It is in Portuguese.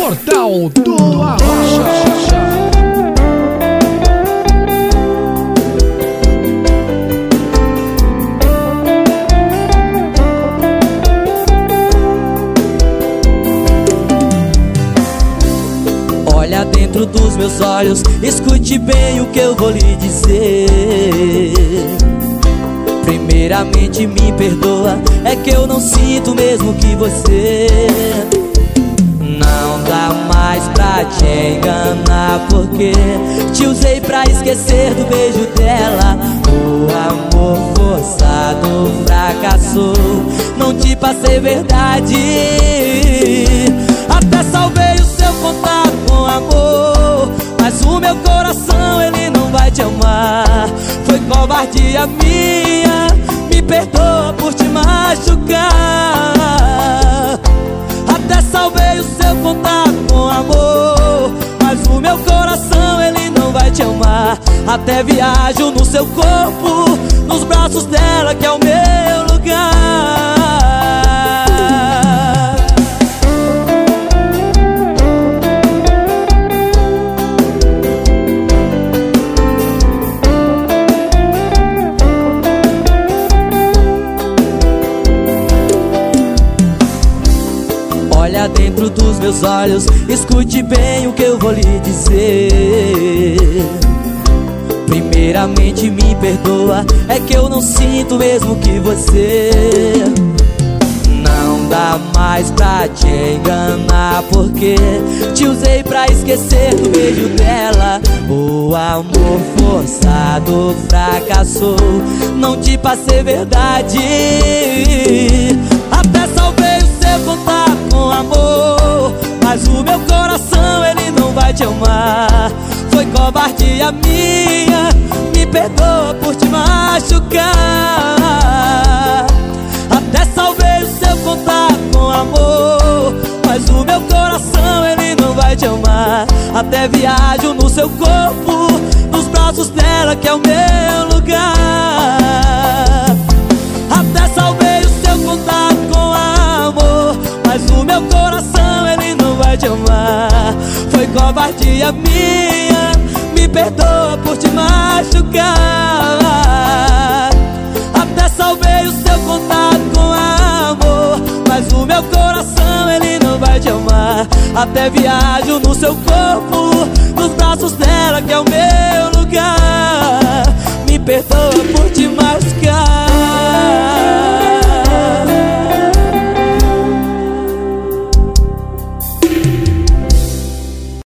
Portal do Arrocha. Olha dentro dos meus olhos, escute bem o que eu vou lhe dizer. Primeiramente me perdoa, é que eu não sinto mesmo que você. Pra esquecer do beijo dela. O amor forçado fracassou, não te passei verdade. Até salvei o seu contato com amor, mas o meu coração ele não vai te amar. Foi covardia minha, me perdoa por te machucar. Até salvei o seu contato com amor, mas o meu coração vai te amar. Até viajo no seu corpo, nos braços dela que é o meu Olha dentro dos meus olhos, escute bem o que eu vou lhe dizer. Primeiramente me perdoa, é que eu não sinto mesmo que você. Não dá mais pra te enganar, porque te usei pra esquecer do beijo dela. O amor forçado fracassou, não te passei verdade. Até salvei o seu contato amor, mas o meu coração ele não vai te amar. Foi covardia minha, me perdoa por te machucar. Até salvei o seu contato com amor, mas o meu coração ele não vai te amar. Até viajo no seu corpo, nos braços dela que é o meu te amar. Foi covardia minha, me perdoa por te machucar. Até salvei o seu contato com amor, mas o meu coração ele não vai te amar. Até viajo no seu corpo, nos braços dela que é o meu lugar.